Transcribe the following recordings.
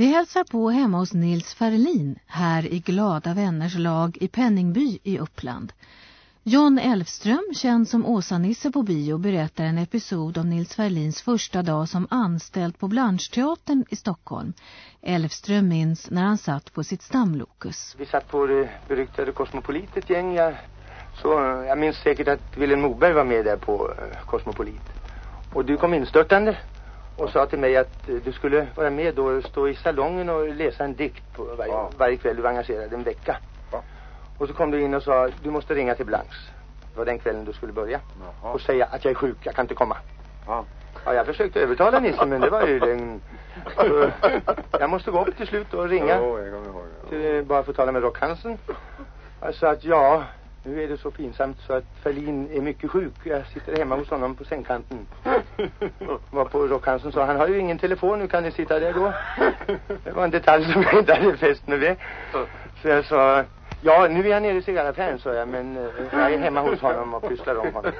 Vi hälsar på hemma hos Nils Ferlin här i Glada vänners lag i Penningby i Uppland. John Elfström, känd som Åsa-Nisse på bio, berättar en episod om Nils Ferlins första dag som anställd på Blancheteatern i Stockholm. Elfström minns när han satt på sitt stamlokus. Vi satt på det beryktade Cosmopolitet gäng. Jag, så, jag minns säkert att Willem Moberg var med där på uh, Kosmopolit. Och du kom instörtande och sa till mig att uh, du skulle vara med och stå i salongen och läsa en dikt på varje, ja. varje kväll. Du var engagerad en vecka. Och så kom du in och sa, du måste ringa till Blanks. Det var den kvällen du skulle börja. Jaha. Och säga att jag är sjuk, jag kan inte komma. Ja. Ja, jag försökte övertala Nisse men det var ju. Så jag måste gå upp till slut och ringa. Jo, jag kommer ihåg. Ja. Till, bara för att tala med Rock Hansen. Jag sa att ja, nu är det så pinsamt så att Ferlin är mycket sjuk. Jag sitter hemma hos honom på sängkanten. Var på Rock Hansen sa, han har ju ingen telefon, nu kan ni sitta där då. Det var en detalj som jag inte hade fäst med det. Så jag sa, Ja, nu är jag nere i cigarraffären, sa jag, men uh, jag är hemma hos honom och pysslar om honom.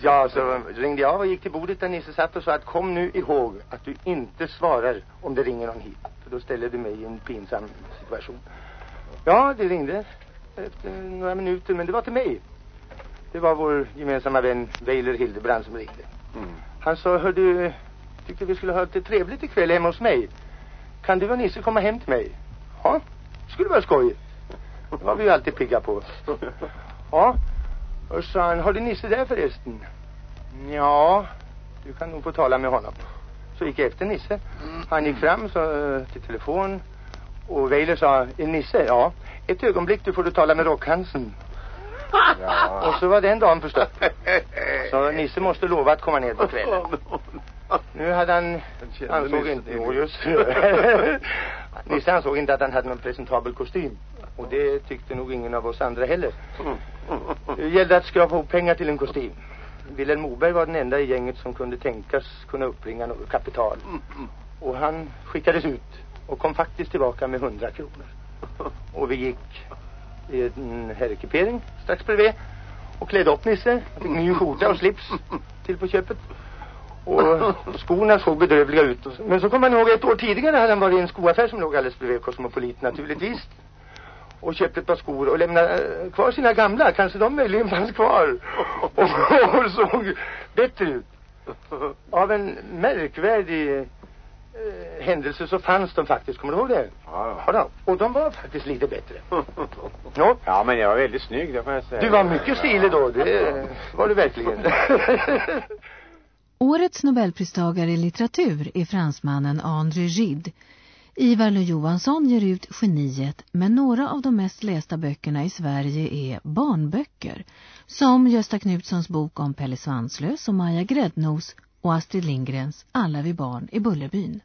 Ja, så ringde jag och gick till bordet där Nisse satt och sa att kom nu ihåg att du inte svarar om det ringer någon hit. För då ställer du mig i en pinsam situation. Ja, det ringde efter några minuter, men det var till mig. Det var vår gemensamma vän Weiler Hildebrand som ringde. Mm. Han sa, hör du, tyckte vi skulle ha lite trevligt ikväll hemma hos mig. Kan du och Nisse komma hem till mig? Ja, skulle vara skojigt. Det var vi ju alltid pigga på. Ja. Och sa han, har du Nisse där förresten? Ja, du kan nog få tala med honom. Så gick jag efter Nisse. Han gick fram så, till telefon. Och Weiler sa, är Nisse? Ja. Ett ögonblick, du får du tala med Rockhansen. Ja. Och så var den dagen förstört. Så Nisse måste lova att komma ner på kvällen. Nu hade han, han såg inte, jo just Nisse ansåg inte att han hade någon presentabel kostym. Och det tyckte nog ingen av oss andra heller. Det gällde att skrapa ihop pengar till en kostym. Wilhelm Moberg var den enda i gänget som kunde tänkas kunna uppbringa något kapital. Och han skickades ut och kom faktiskt tillbaka med hundra kronor. Och vi gick i en herrekipering strax bredvid och klädde upp Nisse. Han fick ny skjorta och slips till på köpet. Och skorna såg bedrövliga ut. Men så kom man ihåg ett år tidigare hade han varit i en skoaffär som låg alldeles bredvid Kosmopolit naturligtvis och köpte ett par skor och lämnade eh, kvar sina gamla. Kanske de möjligen fanns kvar. Och, och såg bättre ut. Av en märkvärdig eh, händelse så fanns de faktiskt, kommer du ihåg det? Ja, ja. Och de var faktiskt lite bättre. ja. ja, men jag var väldigt snygg, det får jag säga. Du var mycket stilig då, det var du verkligen. Årets Nobelpristagare i litteratur är fransmannen André Gide. Ivar Lo Johansson ger ut Geniet, men några av de mest lästa böckerna i Sverige är barnböcker. Som Gösta Knutssons bok om Pelle Svanslös och Maja Gräddnos och Astrid Lindgrens Alla vi barn i Bullerbyn.